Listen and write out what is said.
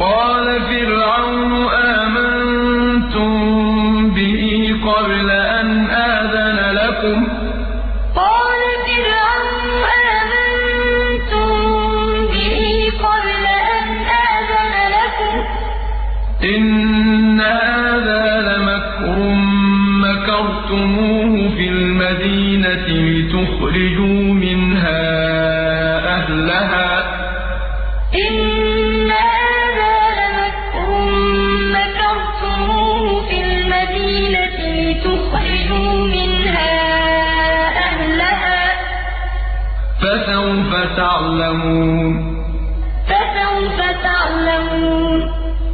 قَالَ فِرْعَوْنُ آمَنتُم بِهِ قَبْلَ أَنْ آذَنَ لَكُمْ ۖ؟ إِنَّ هَٰذَا لَمَكْرٌ مَّكَرْتُمُوهُ فِي الْمَدِينَةِ لِتُخْرِجُوا مِنْهَا أَهْلَهَا ۖ. فَسَوْفَ تَعْلَمُونَ.